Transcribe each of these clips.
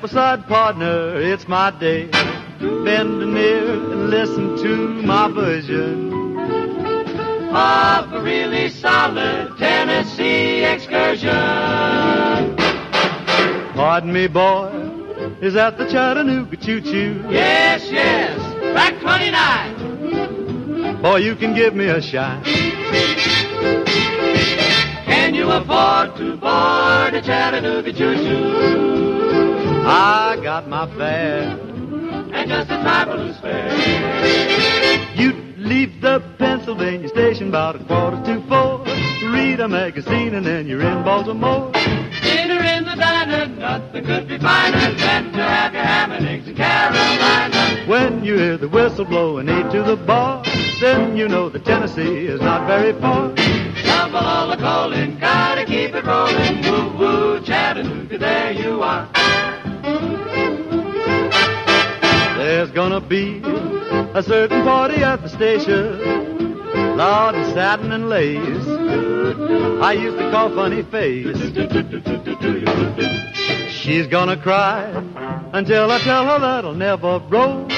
aside, partner, it's my day. Bend near and listen to my version of a really solid Tennessee excursion. Pardon me, boy, is that the Chattanooga choo-choo? Yes, yes, track 29. Boy, you can give me a shine. Can you afford to board a Chattanooga choo-choo? I got my fare. And just a trifle to spare. You leave the Pennsylvania station about a quarter to four. Read a magazine and then you're in Baltimore. Dinner in the diner, nothing could be finer than to have your ham and eggs in Carolina. When you hear the whistle blowing eight to the bar, then you know that Tennessee is not very far. Tumble all the coal in, gotta keep it rolling. Woo woo, Chattanooga, there you are. There's gonna be a certain party at the station. Loud and satin and lace. I used to call funny face. She's gonna cry until I tell her that I'll never roll.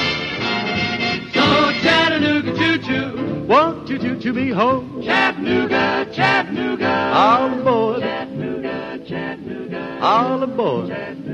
So Chattanooga choo-choo, won't you choo-choo me home? Chattanooga, Chattanooga, all aboard. Chattanooga, Chattanooga, all aboard. Chattanooga,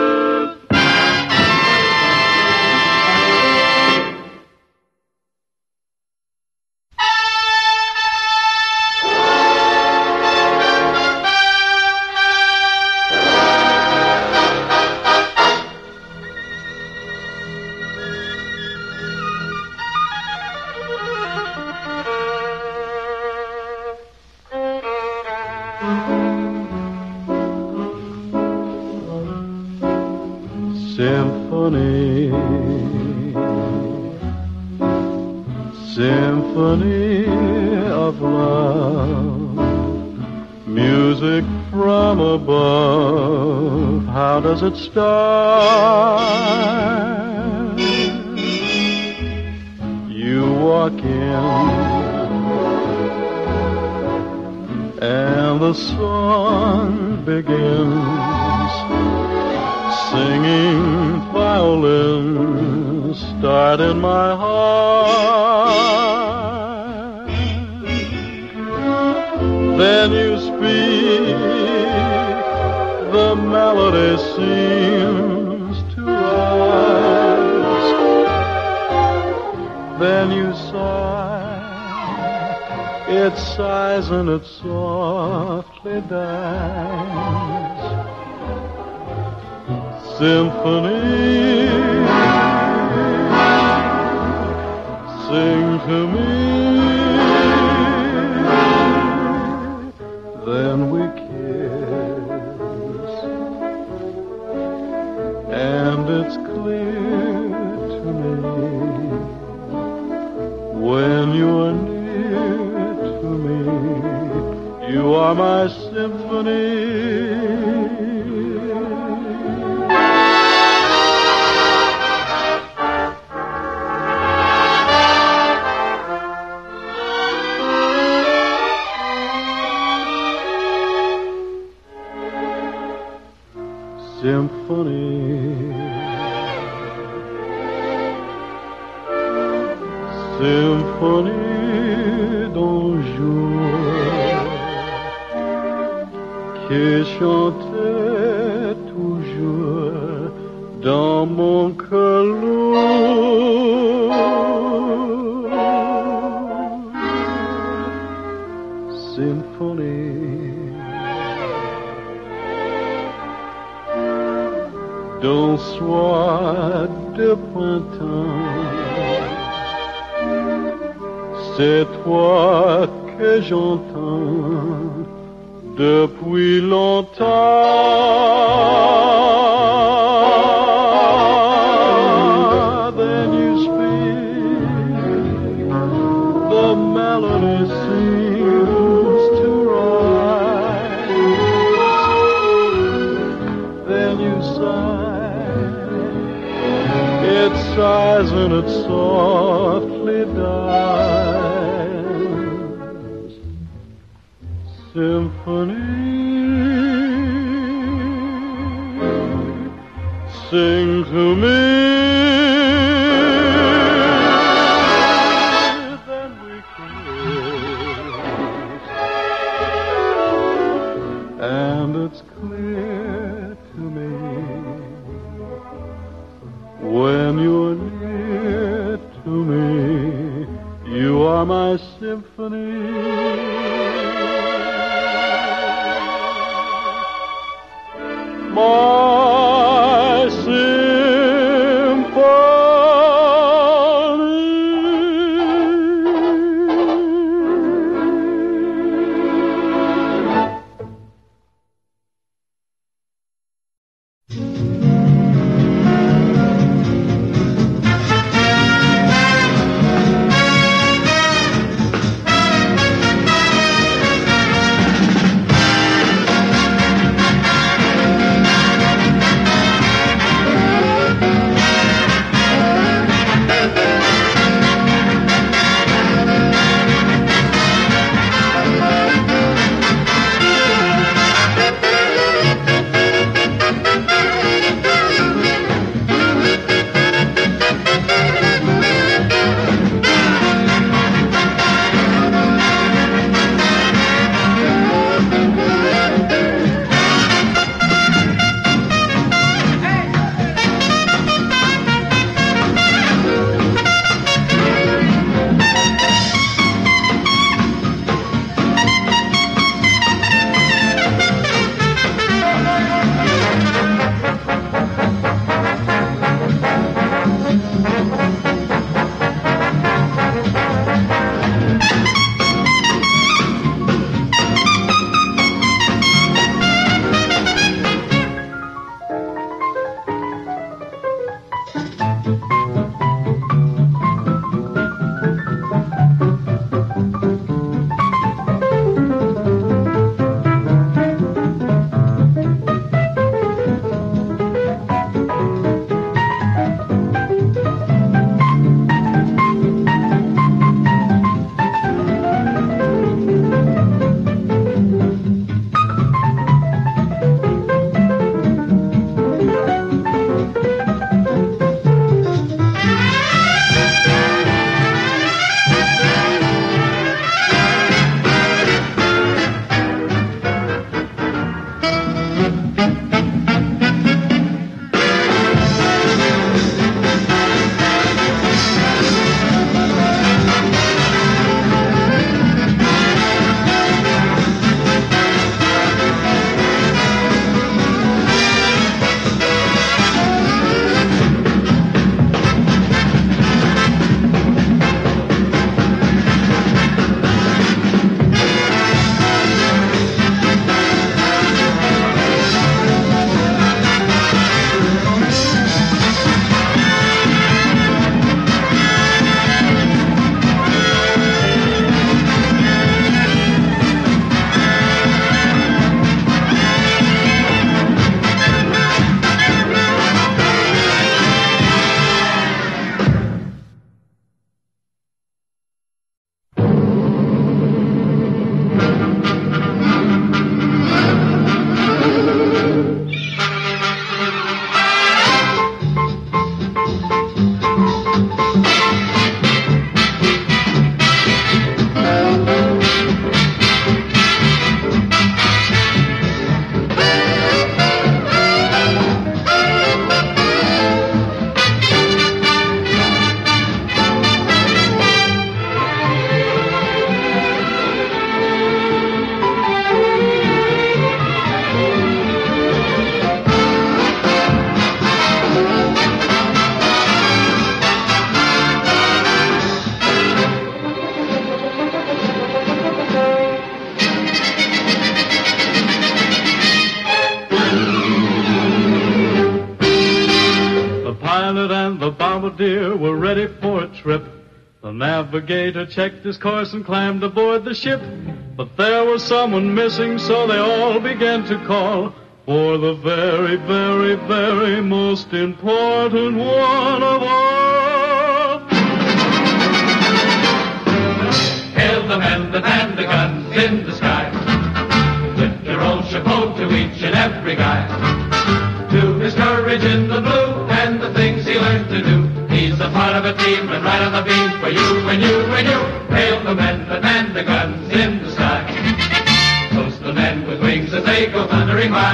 It start? Then we kiss. Sing to me. checked his course and climbed aboard the ship. But there was someone missing, so they all began to call for the very, very, very most important one of all. Hail the men that hand the guns in the sky. Lift your old chapeau to each and every guy. To his courage in the blue part of a team and right on the beam for you, and you, and you. Hail the men the guns in the sky. Postal men with wings as they go thundering by.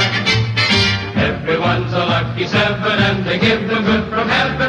Everyone's a lucky seven and they give them good from heaven.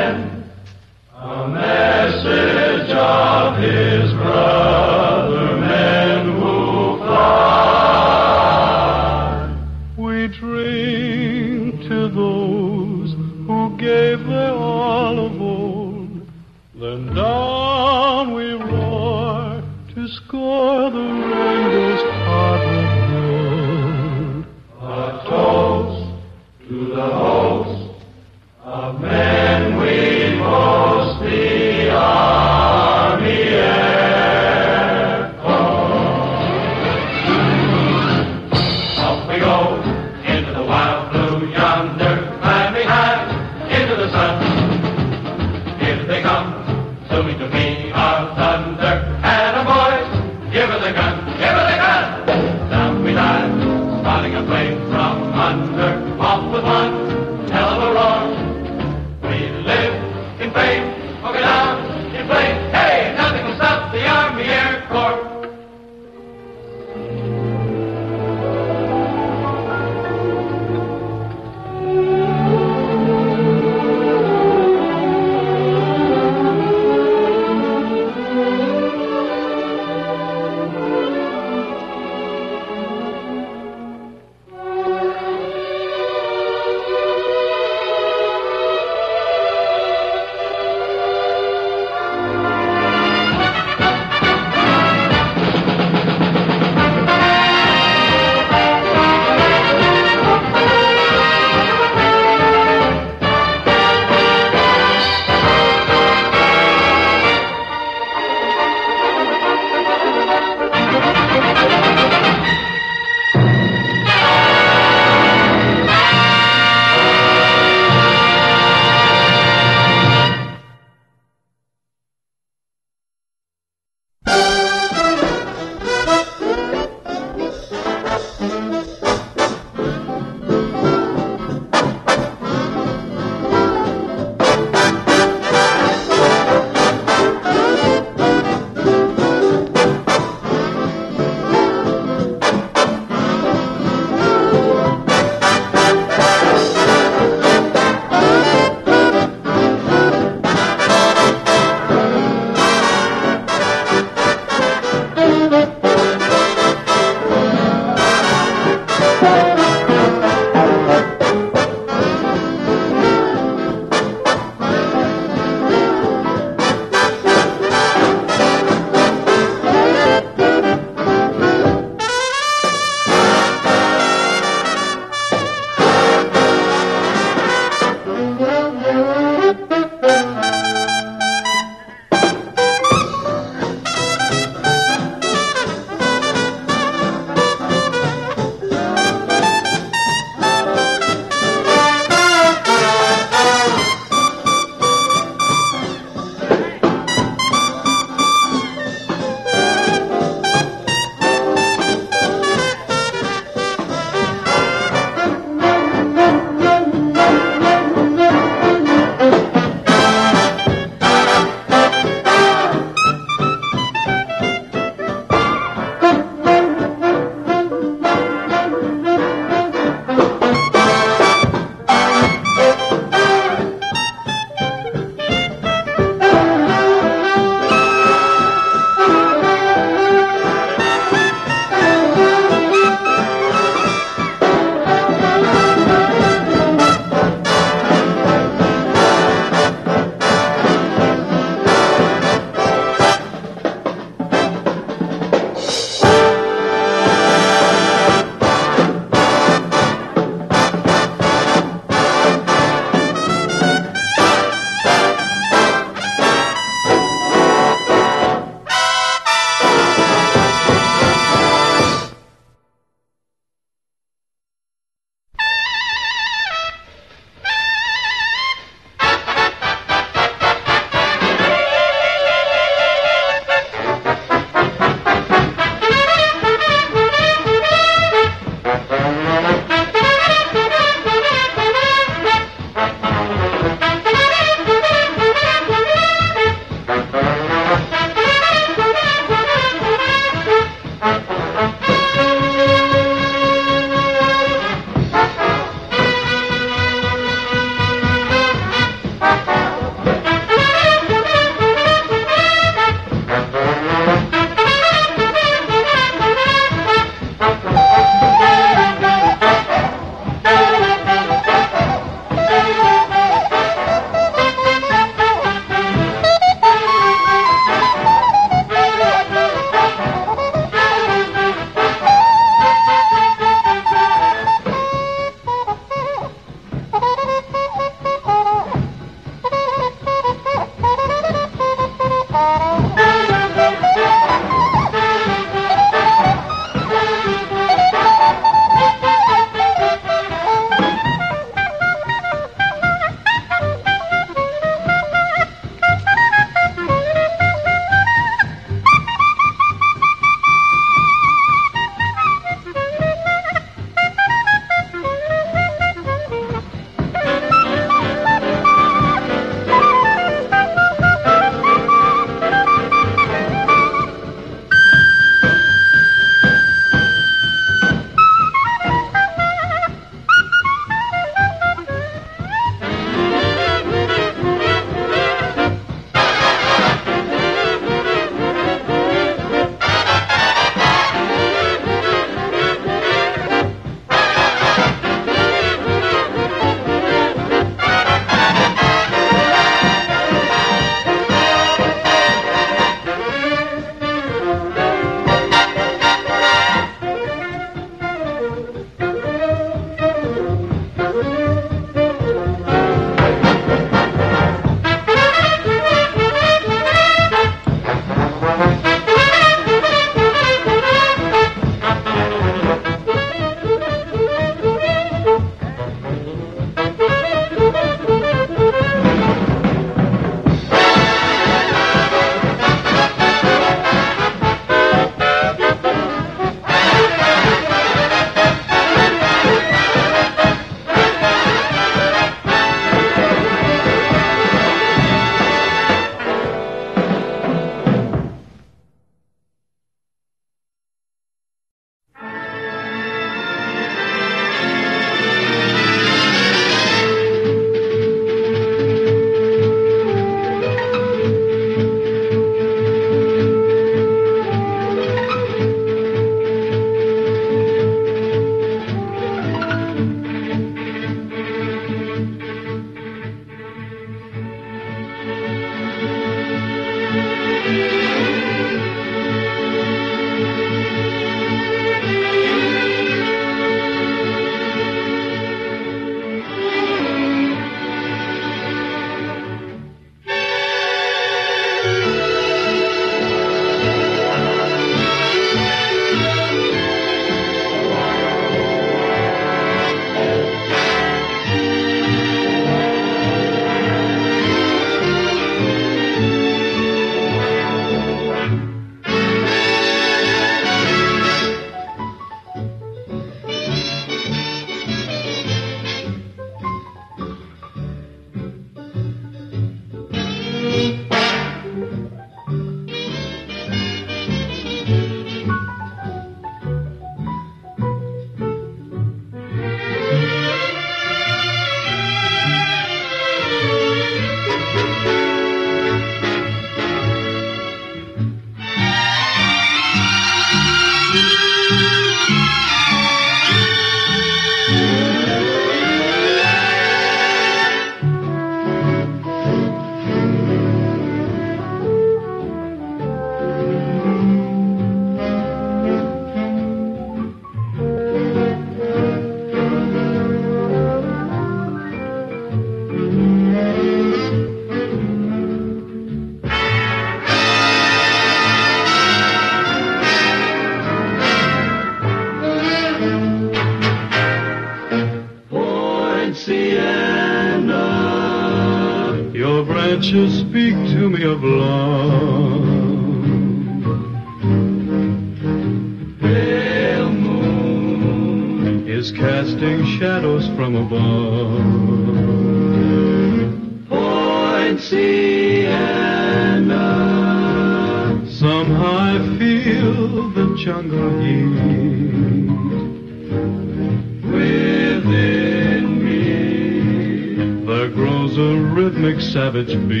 Savage beat.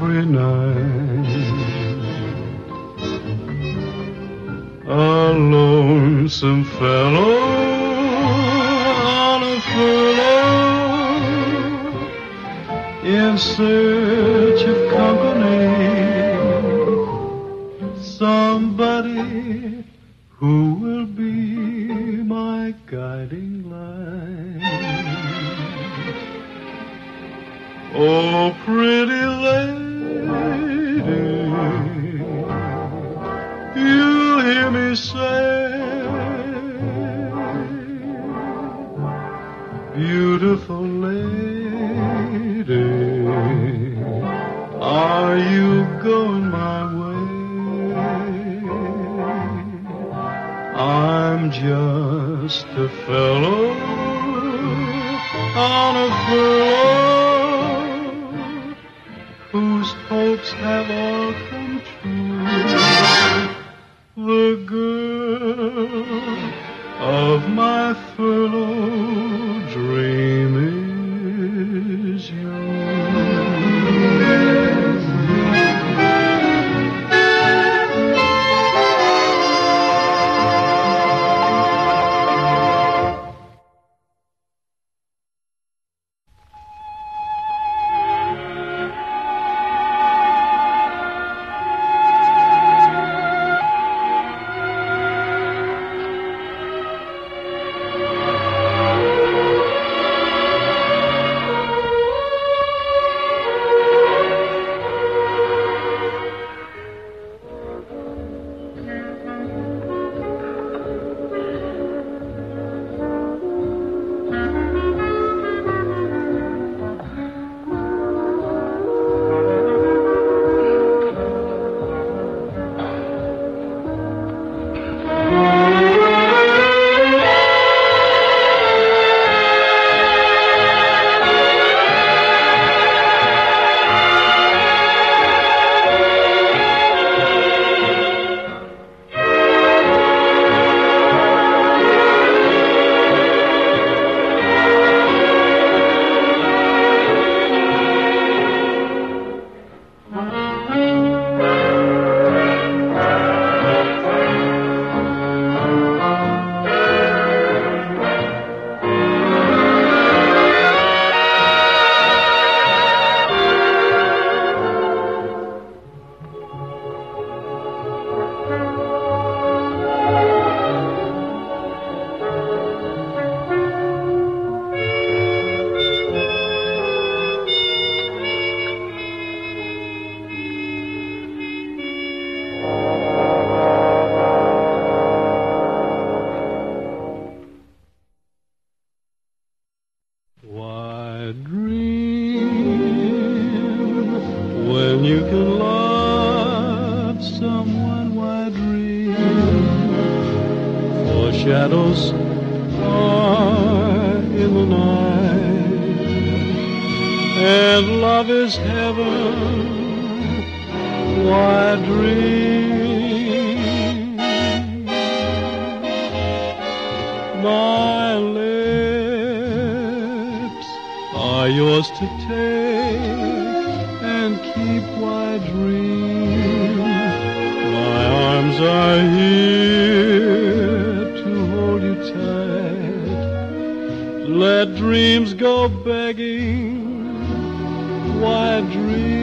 Every night. A lonesome fellow on a furlough in search of company. Somebody who will be my guiding light. Oh, pretty lady, hear me say, beautiful lady, are you going my way? I'm just a fellow on a furlough are yours to take and keep my dream. My arms are here to hold you tight. Let dreams go begging. Why dream?